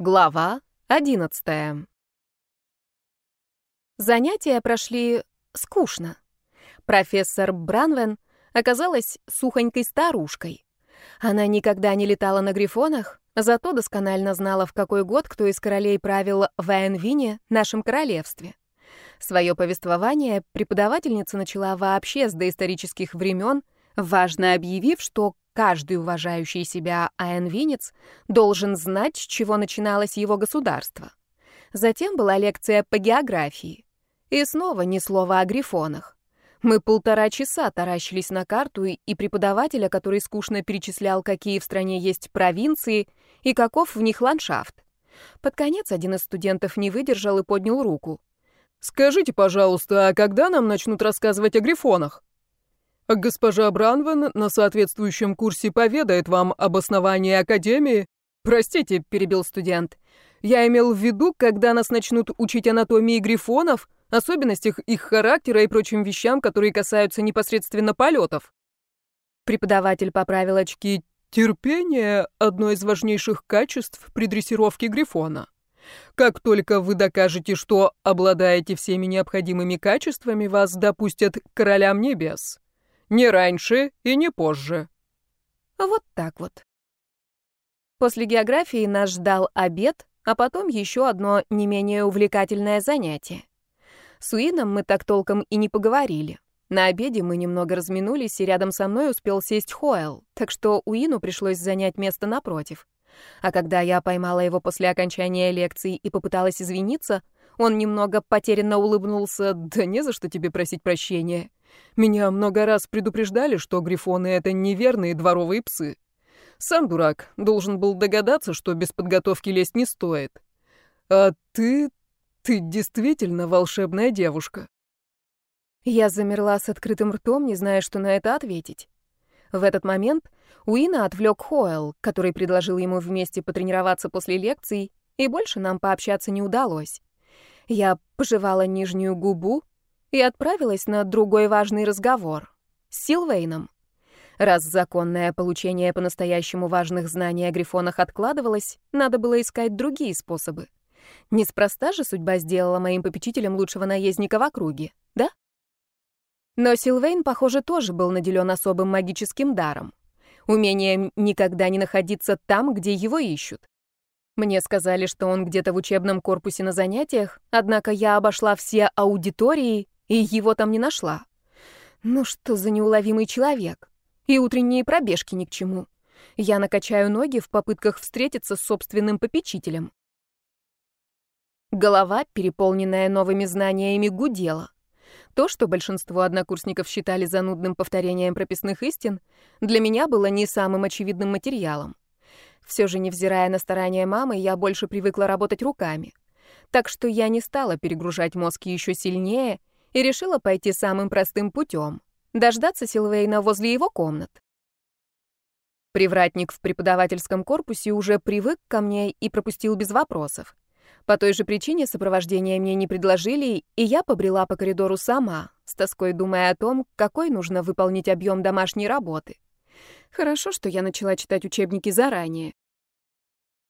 Глава одиннадцатая. Занятия прошли скучно. Профессор Бранвен оказалась сухонькой старушкой. Она никогда не летала на грифонах, зато досконально знала, в какой год кто из королей правил в Айнвине, нашем королевстве. Свое повествование преподавательница начала вообще с доисторических времен, важно объявив, что каждый уважающий себя айнвинец должен знать, с чего начиналось его государство. Затем была лекция по географии. И снова ни слова о грифонах. Мы полтора часа таращились на карту и преподавателя, который скучно перечислял, какие в стране есть провинции и каков в них ландшафт. Под конец один из студентов не выдержал и поднял руку. «Скажите, пожалуйста, а когда нам начнут рассказывать о грифонах?» Госпожа Бранвен на соответствующем курсе поведает вам об основании Академии. Простите, перебил студент. Я имел в виду, когда нас начнут учить анатомии грифонов, особенностях их характера и прочим вещам, которые касаются непосредственно полетов. Преподаватель поправил очки. Терпение — одно из важнейших качеств при дрессировке грифона. Как только вы докажете, что обладаете всеми необходимыми качествами, вас допустят к королям небес. Не раньше и не позже. Вот так вот. После географии нас ждал обед, а потом еще одно не менее увлекательное занятие. С Уином мы так толком и не поговорили. На обеде мы немного разминулись, и рядом со мной успел сесть Хоэл, так что Уину пришлось занять место напротив. А когда я поймала его после окончания лекции и попыталась извиниться, он немного потерянно улыбнулся. «Да не за что тебе просить прощения. Меня много раз предупреждали, что грифоны — это неверные дворовые псы. Сам дурак должен был догадаться, что без подготовки лезть не стоит. А ты... ты действительно волшебная девушка. Я замерла с открытым ртом, не зная, что на это ответить. В этот момент Уина отвлек Хоэл, который предложил ему вместе потренироваться после лекций, и больше нам пообщаться не удалось. Я пожевала нижнюю губу, и отправилась на другой важный разговор с Силвейном. Раз законное получение по-настоящему важных знаний о грифонах откладывалось, надо было искать другие способы. Неспроста же судьба сделала моим попечителем лучшего наездника в округе, да? Но Силвейн, похоже, тоже был наделен особым магическим даром. Умением никогда не находиться там, где его ищут. Мне сказали, что он где-то в учебном корпусе на занятиях, однако я обошла все аудитории и его там не нашла. Ну что за неуловимый человек? И утренние пробежки ни к чему. Я накачаю ноги в попытках встретиться с собственным попечителем. Голова, переполненная новыми знаниями, гудела. То, что большинство однокурсников считали занудным повторением прописных истин, для меня было не самым очевидным материалом. Все же, невзирая на старания мамы, я больше привыкла работать руками. Так что я не стала перегружать мозг еще сильнее и решила пойти самым простым путем — дождаться Силвейна возле его комнат. Привратник в преподавательском корпусе уже привык ко мне и пропустил без вопросов. По той же причине сопровождения мне не предложили, и я побрела по коридору сама, с тоской думая о том, какой нужно выполнить объем домашней работы. Хорошо, что я начала читать учебники заранее.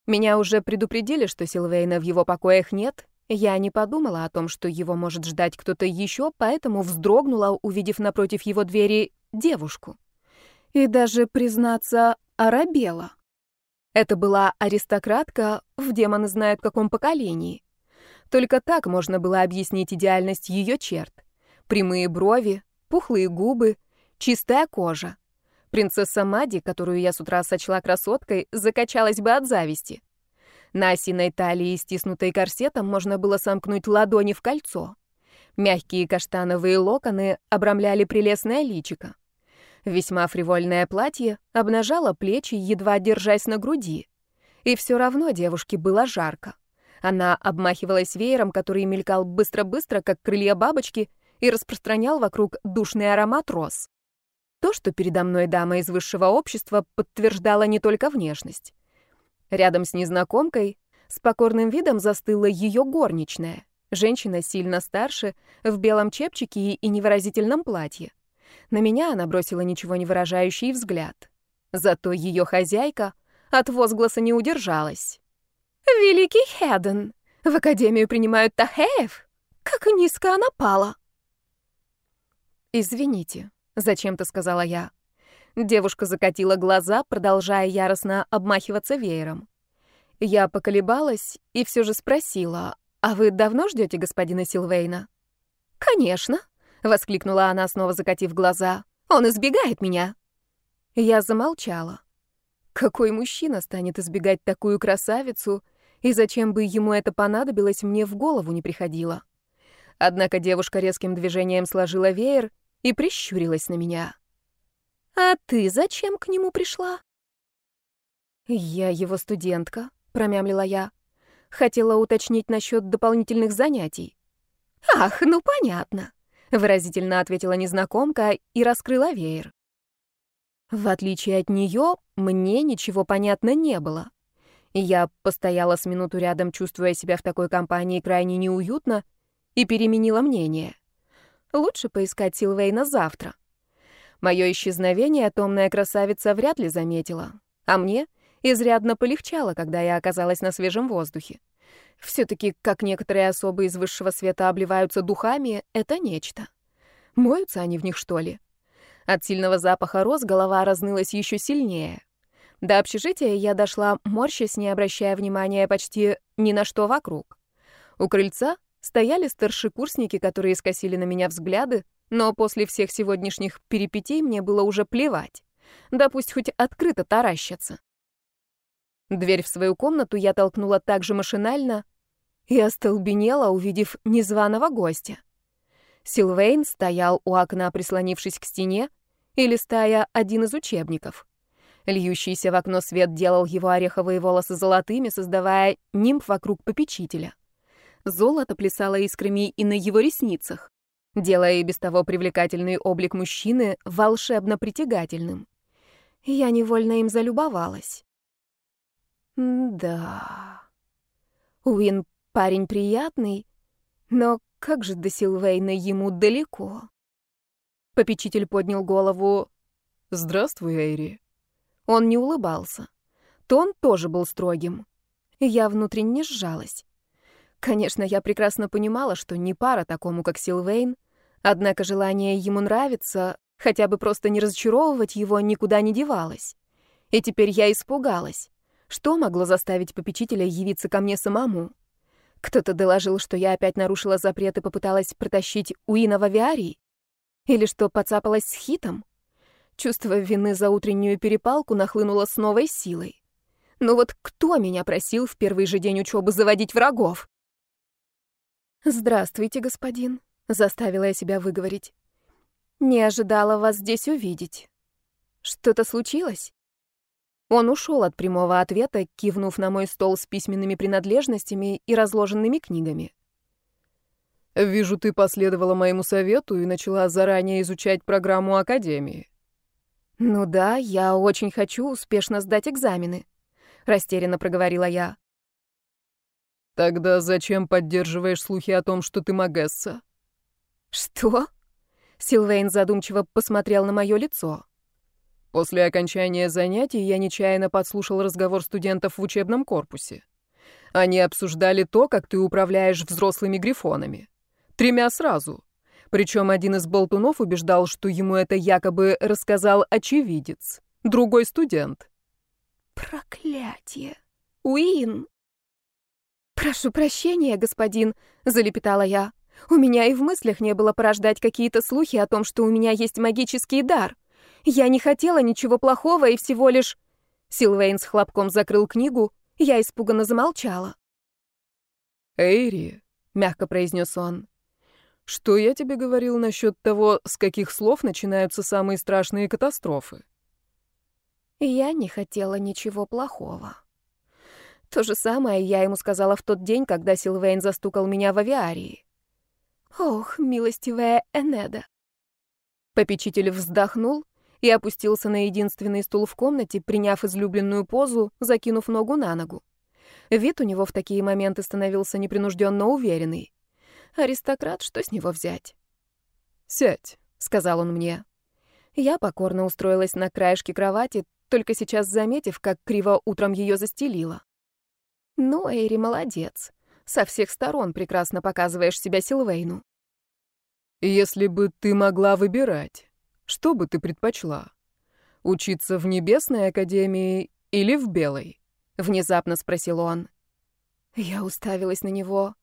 Меня уже предупредили, что Силвейна в его покоях нет, я не подумала о том, что его может ждать кто-то еще, поэтому вздрогнула, увидев напротив его двери девушку. И даже, признаться, оробела. Это была аристократка, в демоны знают каком поколении. Только так можно было объяснить идеальность ее черт. Прямые брови, пухлые губы, чистая кожа. Принцесса Мади, которую я с утра сочла красоткой, закачалась бы от зависти. На осиной талии, стиснутой корсетом, можно было сомкнуть ладони в кольцо. Мягкие каштановые локоны обрамляли прелестное личико. Весьма фривольное платье обнажало плечи, едва держась на груди. И все равно девушке было жарко. Она обмахивалась веером, который мелькал быстро-быстро, как крылья бабочки, и распространял вокруг душный аромат роз. То, что передо мной дама из высшего общества, подтверждало не только внешность. Рядом с незнакомкой с покорным видом застыла ее горничная, женщина сильно старше, в белом чепчике и невыразительном платье. На меня она бросила ничего не выражающий взгляд. Зато ее хозяйка от возгласа не удержалась. Великий Хеден! В академию принимают Тахеев? Как низко она пала!» «Извините», — зачем-то сказала я. Девушка закатила глаза, продолжая яростно обмахиваться веером. Я поколебалась и все же спросила, «А вы давно ждете господина Силвейна?» «Конечно», — воскликнула она, снова закатив глаза. «Он избегает меня». Я замолчала. Какой мужчина станет избегать такую красавицу, и зачем бы ему это понадобилось, мне в голову не приходило. Однако девушка резким движением сложила веер и прищурилась на меня. «А ты зачем к нему пришла?» «Я его студентка», — промямлила я. Хотела уточнить насчет дополнительных занятий. «Ах, ну понятно», — выразительно ответила незнакомка и раскрыла веер. В отличие от нее, мне ничего понятно не было. Я постояла с минуту рядом, чувствуя себя в такой компании крайне неуютно, и переменила мнение. Лучше поискать Силвейна завтра. Мое исчезновение томная красавица вряд ли заметила, а мне изрядно полегчало, когда я оказалась на свежем воздухе. Все-таки, как некоторые особы из высшего света обливаются духами, это нечто. Моются они в них, что ли? От сильного запаха роз голова разнылась еще сильнее. До общежития я дошла, морщась, не обращая внимания почти ни на что вокруг. У крыльца стояли старшекурсники, которые скосили на меня взгляды, но после всех сегодняшних перипетий мне было уже плевать. Да пусть хоть открыто таращатся. Дверь в свою комнату я толкнула так же машинально и остолбенела, увидев незваного гостя. Силвейн стоял у окна, прислонившись к стене, и листая один из учебников. Льющийся в окно свет делал его ореховые волосы золотыми, создавая нимб вокруг попечителя. Золото плясало искрами и на его ресницах, делая и без того привлекательный облик мужчины волшебно притягательным. Я невольно им залюбовалась. да. Уин парень приятный, но как же до Силвейна ему далеко. Попечитель поднял голову. «Здравствуй, Эйри». Он не улыбался. Тон тоже был строгим. Я внутренне сжалась. Конечно, я прекрасно понимала, что не пара такому, как Силвейн, однако желание ему нравиться, хотя бы просто не разочаровывать его, никуда не девалось. И теперь я испугалась. Что могло заставить попечителя явиться ко мне самому? Кто-то доложил, что я опять нарушила запрет и попыталась протащить Уина в авиарий? Или что поцапалась с Хитом? Чувство вины за утреннюю перепалку нахлынуло с новой силой. Ну вот кто меня просил в первый же день учебы заводить врагов? «Здравствуйте, господин», — заставила я себя выговорить. «Не ожидала вас здесь увидеть. Что-то случилось?» Он ушел от прямого ответа, кивнув на мой стол с письменными принадлежностями и разложенными книгами. «Вижу, ты последовала моему совету и начала заранее изучать программу Академии». «Ну да, я очень хочу успешно сдать экзамены», — растерянно проговорила я. «Тогда зачем поддерживаешь слухи о том, что ты Магесса?» «Что?» Силвейн задумчиво посмотрел на мое лицо. После окончания занятий я нечаянно подслушал разговор студентов в учебном корпусе. Они обсуждали то, как ты управляешь взрослыми грифонами. Тремя сразу. Причем один из болтунов убеждал, что ему это якобы рассказал очевидец, другой студент. «Проклятие! Уин!» «Прошу прощения, господин», — залепетала я. «У меня и в мыслях не было порождать какие-то слухи о том, что у меня есть магический дар. Я не хотела ничего плохого и всего лишь...» Силвейн с хлопком закрыл книгу, я испуганно замолчала. «Эйри», — мягко произнес он, — «что я тебе говорил насчет того, с каких слов начинаются самые страшные катастрофы?» Я не хотела ничего плохого. То же самое я ему сказала в тот день, когда Силвейн застукал меня в авиарии. Ох, милостивая Энеда. Попечитель вздохнул и опустился на единственный стул в комнате, приняв излюбленную позу, закинув ногу на ногу. Вид у него в такие моменты становился непринужденно уверенный. Аристократ, что с него взять? «Сядь», — сказал он мне. Я покорно устроилась на краешке кровати, только сейчас заметив, как криво утром ее застелила. Ну, Эйри молодец. Со всех сторон прекрасно показываешь себя Силвейну. Если бы ты могла выбирать, что бы ты предпочла? Учиться в Небесной Академии или в Белой? Внезапно спросил он. Я уставилась на него.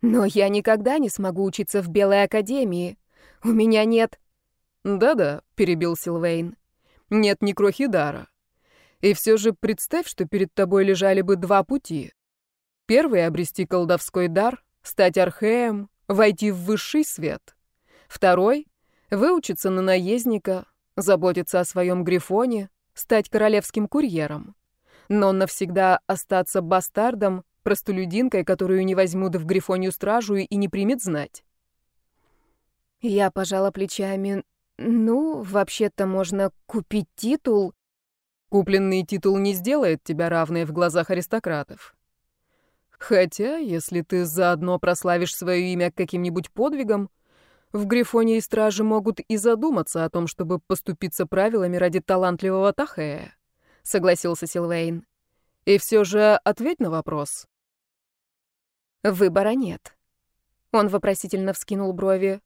Но я никогда не смогу учиться в Белой Академии. У меня нет... Да-да, перебил Силвейн. Нет ни крохи дара. И все же представь, что перед тобой лежали бы два пути. Первый — обрести колдовской дар, стать археем, войти в высший свет. Второй — выучиться на наездника, заботиться о своем грифоне, стать королевским курьером. Но навсегда остаться бастардом, простолюдинкой, которую не возьмут в грифонью стражу и не примет знать. Я пожала плечами. Ну, вообще-то можно купить титул. Купленный титул не сделает тебя равной в глазах аристократов. Хотя, если ты заодно прославишь свое имя каким-нибудь подвигом, в Грифоне и Страже могут и задуматься о том, чтобы поступиться правилами ради талантливого Тахея, — согласился Силвейн. И все же ответь на вопрос. Выбора нет. Он вопросительно вскинул брови.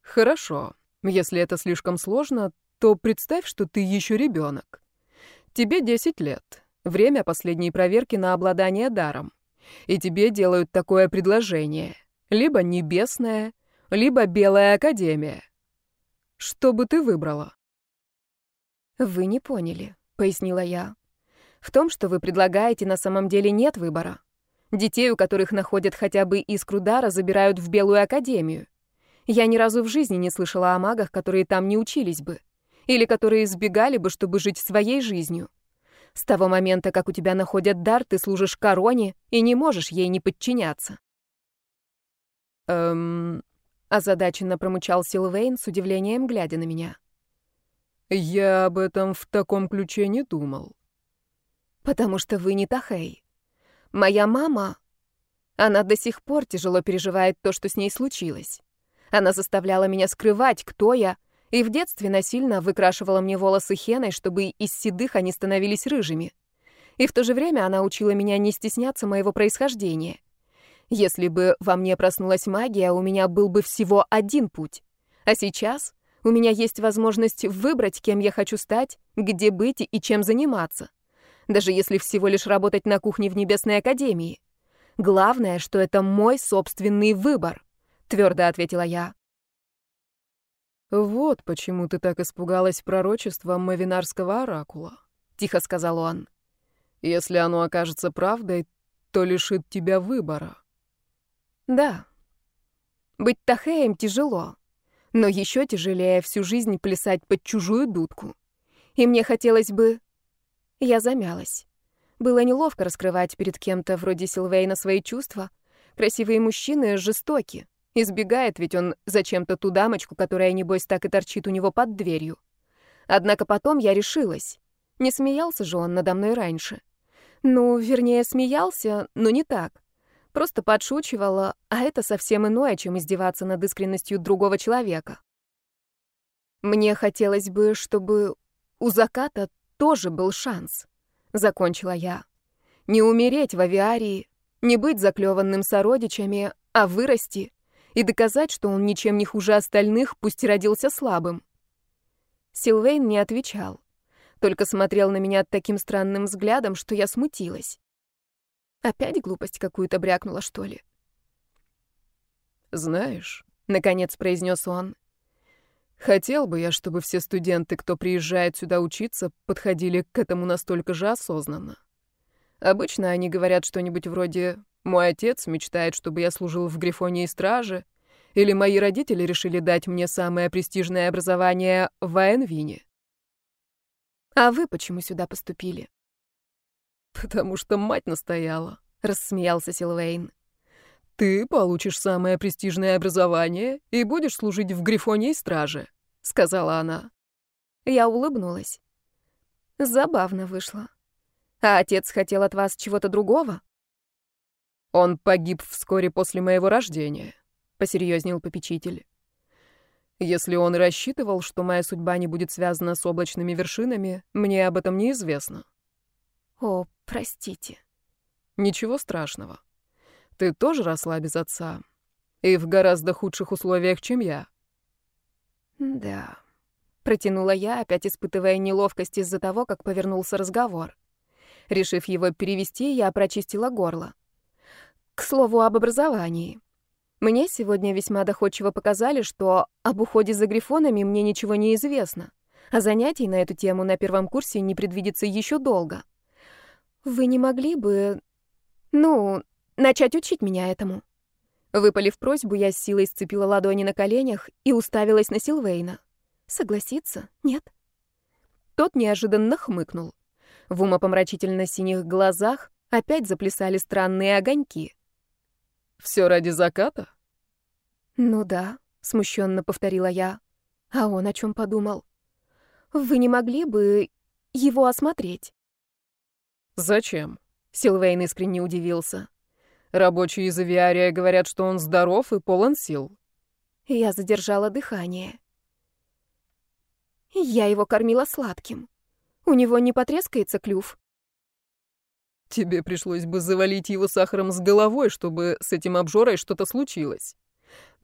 Хорошо. Если это слишком сложно, то представь, что ты еще ребенок. Тебе 10 лет. Время последней проверки на обладание даром и тебе делают такое предложение. Либо небесная, либо белая академия. Что бы ты выбрала? Вы не поняли, пояснила я. В том, что вы предлагаете, на самом деле нет выбора. Детей, у которых находят хотя бы искру дара, забирают в белую академию. Я ни разу в жизни не слышала о магах, которые там не учились бы. Или которые избегали бы, чтобы жить своей жизнью. С того момента, как у тебя находят дар, ты служишь короне и не можешь ей не подчиняться. Эм... Озадаченно промычал Силвейн с удивлением, глядя на меня. Я об этом в таком ключе не думал. Потому что вы не Тахей. Моя мама... Она до сих пор тяжело переживает то, что с ней случилось. Она заставляла меня скрывать, кто я, и в детстве насильно выкрашивала мне волосы хеной, чтобы из седых они становились рыжими. И в то же время она учила меня не стесняться моего происхождения. Если бы во мне проснулась магия, у меня был бы всего один путь. А сейчас у меня есть возможность выбрать, кем я хочу стать, где быть и чем заниматься. Даже если всего лишь работать на кухне в Небесной Академии. Главное, что это мой собственный выбор, твердо ответила я. «Вот почему ты так испугалась пророчества Мавинарского оракула», — тихо сказал он. «Если оно окажется правдой, то лишит тебя выбора». «Да. Быть Тахеем тяжело, но еще тяжелее всю жизнь плясать под чужую дудку. И мне хотелось бы...» Я замялась. Было неловко раскрывать перед кем-то вроде Силвейна свои чувства. Красивые мужчины жестоки. Избегает ведь он зачем-то ту дамочку, которая, небось, так и торчит у него под дверью. Однако потом я решилась. Не смеялся же он надо мной раньше. Ну, вернее, смеялся, но не так. Просто подшучивала, а это совсем иное, чем издеваться над искренностью другого человека. Мне хотелось бы, чтобы у заката тоже был шанс. Закончила я. Не умереть в авиарии, не быть заклеванным сородичами, а вырасти и доказать, что он ничем не хуже остальных, пусть и родился слабым. Силвейн не отвечал, только смотрел на меня таким странным взглядом, что я смутилась. Опять глупость какую-то брякнула, что ли? «Знаешь», — наконец произнес он, — «хотел бы я, чтобы все студенты, кто приезжает сюда учиться, подходили к этому настолько же осознанно. Обычно они говорят что-нибудь вроде мой отец мечтает, чтобы я служил в Грифоне и Страже, или мои родители решили дать мне самое престижное образование в Айнвине. А вы почему сюда поступили? Потому что мать настояла, рассмеялся Силвейн. Ты получишь самое престижное образование и будешь служить в Грифоне и Страже, сказала она. Я улыбнулась. Забавно вышло. А отец хотел от вас чего-то другого? Он погиб вскоре после моего рождения, посерьезнел попечитель. Если он рассчитывал, что моя судьба не будет связана с облачными вершинами, мне об этом неизвестно. О, простите. Ничего страшного. Ты тоже росла без отца. И в гораздо худших условиях, чем я. Да. Протянула я, опять испытывая неловкость из-за того, как повернулся разговор. Решив его перевести, я прочистила горло. К слову об образовании. Мне сегодня весьма доходчиво показали, что об уходе за грифонами мне ничего не известно, а занятий на эту тему на первом курсе не предвидится еще долго. Вы не могли бы, ну, начать учить меня этому? Выпалив просьбу, я с силой сцепила ладони на коленях и уставилась на Силвейна. Согласиться? Нет? Тот неожиданно хмыкнул. В умопомрачительно-синих глазах опять заплясали странные огоньки. Все ради заката? Ну да, смущенно повторила я. А он о чем подумал? Вы не могли бы его осмотреть? Зачем? Силвейн искренне удивился. Рабочие из авиария говорят, что он здоров и полон сил. Я задержала дыхание. Я его кормила сладким. У него не потрескается клюв. Тебе пришлось бы завалить его сахаром с головой, чтобы с этим обжорой что-то случилось.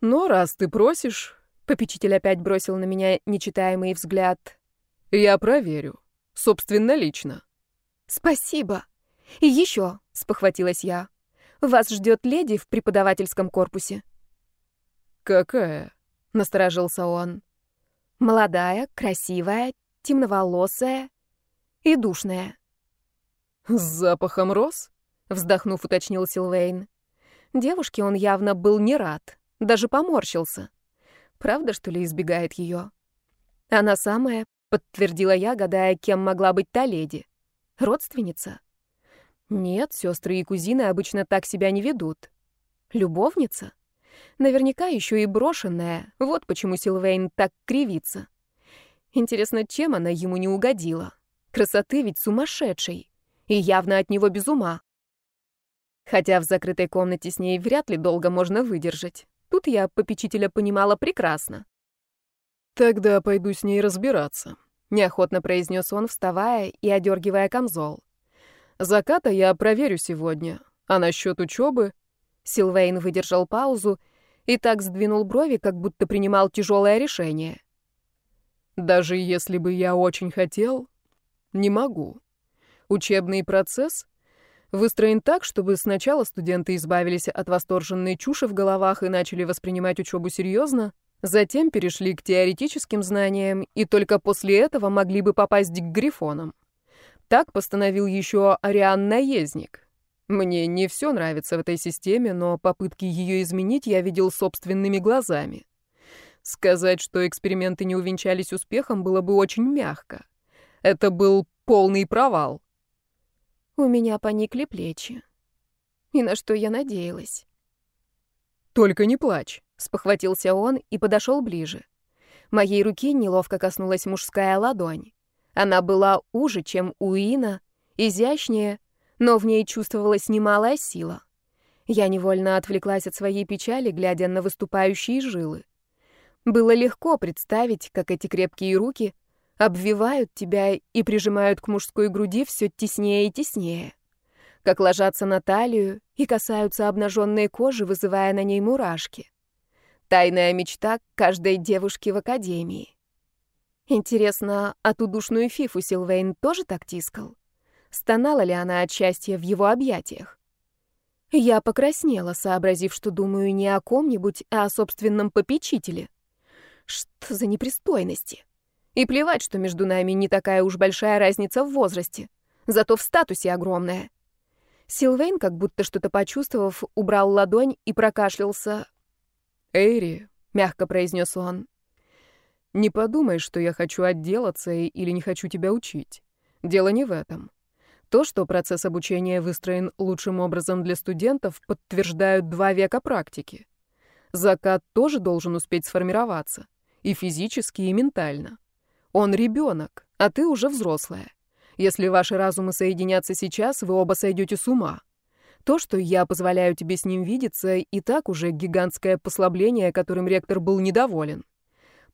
Но раз ты просишь... Попечитель опять бросил на меня нечитаемый взгляд. Я проверю. Собственно, лично. Спасибо. И еще, спохватилась я. Вас ждет леди в преподавательском корпусе. Какая? Насторожился он. Молодая, красивая, темноволосая и душная. «С запахом роз?» — вздохнув, уточнил Силвейн. Девушке он явно был не рад, даже поморщился. Правда, что ли, избегает ее? Она самая, подтвердила я, гадая, кем могла быть та леди. Родственница? Нет, сестры и кузины обычно так себя не ведут. Любовница? Наверняка еще и брошенная. Вот почему Силвейн так кривится. Интересно, чем она ему не угодила? Красоты ведь сумасшедшей и явно от него без ума. Хотя в закрытой комнате с ней вряд ли долго можно выдержать. Тут я попечителя понимала прекрасно. «Тогда пойду с ней разбираться», — неохотно произнес он, вставая и одергивая камзол. «Заката я проверю сегодня. А насчет учебы...» Силвейн выдержал паузу и так сдвинул брови, как будто принимал тяжелое решение. «Даже если бы я очень хотел, не могу. Учебный процесс выстроен так, чтобы сначала студенты избавились от восторженной чуши в головах и начали воспринимать учебу серьезно, затем перешли к теоретическим знаниям и только после этого могли бы попасть к грифонам. Так постановил еще Ариан Наездник. Мне не все нравится в этой системе, но попытки ее изменить я видел собственными глазами. Сказать, что эксперименты не увенчались успехом, было бы очень мягко. Это был полный провал. У меня поникли плечи. И на что я надеялась? «Только не плачь», — спохватился он и подошел ближе. Моей руки неловко коснулась мужская ладонь. Она была уже, чем у Ина, изящнее, но в ней чувствовалась немалая сила. Я невольно отвлеклась от своей печали, глядя на выступающие жилы. Было легко представить, как эти крепкие руки — обвивают тебя и прижимают к мужской груди все теснее и теснее, как ложатся на талию и касаются обнаженной кожи, вызывая на ней мурашки. Тайная мечта каждой девушки в академии. Интересно, а ту душную фифу Силвейн тоже так тискал? Стонала ли она от счастья в его объятиях? Я покраснела, сообразив, что думаю не о ком-нибудь, а о собственном попечителе. Что за непристойности? И плевать, что между нами не такая уж большая разница в возрасте. Зато в статусе огромная. Силвейн, как будто что-то почувствовав, убрал ладонь и прокашлялся. «Эйри», — мягко произнес он, — «не подумай, что я хочу отделаться или не хочу тебя учить. Дело не в этом. То, что процесс обучения выстроен лучшим образом для студентов, подтверждают два века практики. Закат тоже должен успеть сформироваться. И физически, и ментально. Он ребенок, а ты уже взрослая. Если ваши разумы соединятся сейчас, вы оба сойдете с ума. То, что я позволяю тебе с ним видеться, и так уже гигантское послабление, которым ректор был недоволен.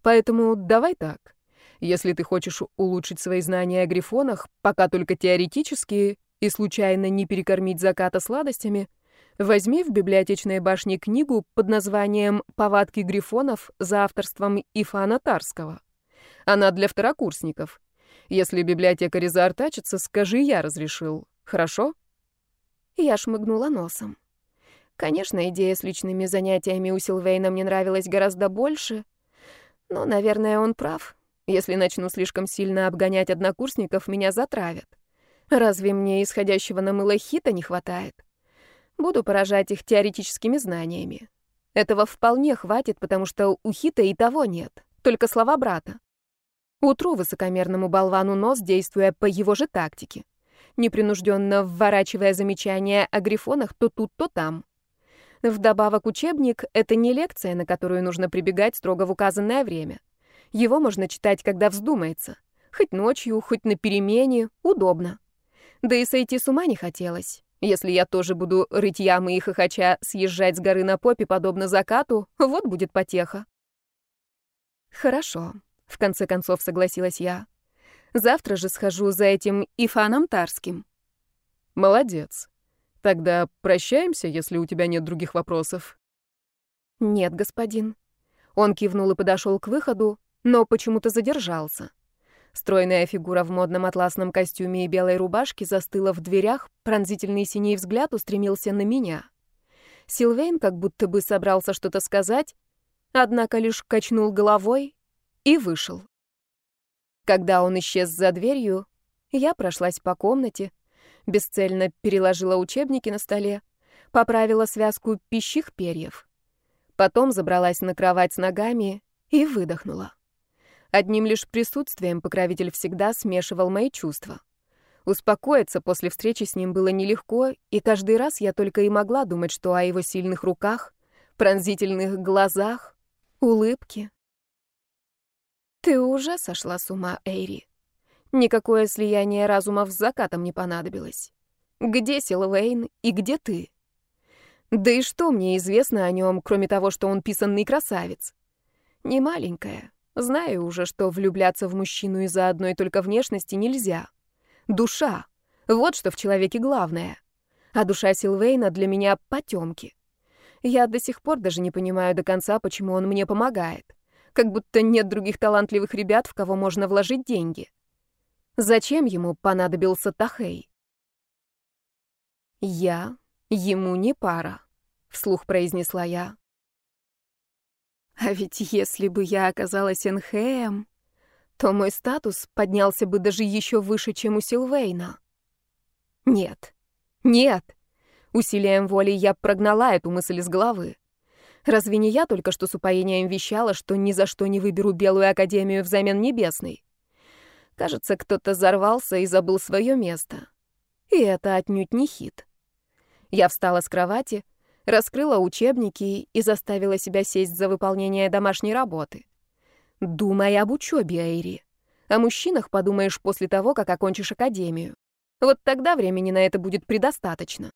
Поэтому давай так. Если ты хочешь улучшить свои знания о грифонах, пока только теоретические, и случайно не перекормить заката сладостями, возьми в библиотечной башне книгу под названием «Повадки грифонов» за авторством Ифана Тарского. Она для второкурсников. Если библиотекарь заортачится, скажи, я разрешил. Хорошо? Я шмыгнула носом. Конечно, идея с личными занятиями у Силвейна мне нравилась гораздо больше, но, наверное, он прав. Если начну слишком сильно обгонять однокурсников, меня затравят. Разве мне исходящего на мыло хита не хватает? Буду поражать их теоретическими знаниями. Этого вполне хватит, потому что у хита и того нет, только слова брата. Утру высокомерному болвану нос, действуя по его же тактике. Непринужденно вворачивая замечания о грифонах то тут, то там. Вдобавок учебник — это не лекция, на которую нужно прибегать строго в указанное время. Его можно читать, когда вздумается. Хоть ночью, хоть на перемене, удобно. Да и сойти с ума не хотелось. Если я тоже буду рыть ямы и хохоча съезжать с горы на попе, подобно закату, вот будет потеха. Хорошо, в конце концов согласилась я. Завтра же схожу за этим Ифаном Тарским. Молодец. Тогда прощаемся, если у тебя нет других вопросов. Нет, господин. Он кивнул и подошел к выходу, но почему-то задержался. Стройная фигура в модном атласном костюме и белой рубашке застыла в дверях, пронзительный синий взгляд устремился на меня. Силвейн как будто бы собрался что-то сказать, однако лишь качнул головой и вышел. Когда он исчез за дверью, я прошлась по комнате, бесцельно переложила учебники на столе, поправила связку пищих перьев. Потом забралась на кровать с ногами и выдохнула. Одним лишь присутствием покровитель всегда смешивал мои чувства. Успокоиться после встречи с ним было нелегко, и каждый раз я только и могла думать, что о его сильных руках, пронзительных глазах, улыбке. Ты уже сошла с ума, Эйри. Никакое слияние разумов с закатом не понадобилось. Где Силвейн и где ты? Да и что мне известно о нем, кроме того, что он писанный красавец? Не маленькая. Знаю уже, что влюбляться в мужчину из-за одной только внешности нельзя. Душа. Вот что в человеке главное. А душа Силвейна для меня потемки. Я до сих пор даже не понимаю до конца, почему он мне помогает. Как будто нет других талантливых ребят, в кого можно вложить деньги. Зачем ему понадобился Тахей? «Я ему не пара», — вслух произнесла я. А ведь если бы я оказалась Энхеем, то мой статус поднялся бы даже еще выше, чем у Силвейна. Нет, нет. Усилием воли я прогнала эту мысль из головы. Разве не я только что с упоением вещала, что ни за что не выберу Белую Академию взамен Небесной? Кажется, кто-то взорвался и забыл свое место. И это отнюдь не хит. Я встала с кровати, раскрыла учебники и заставила себя сесть за выполнение домашней работы. Думай об учебе, Айри. О мужчинах подумаешь после того, как окончишь академию. Вот тогда времени на это будет предостаточно.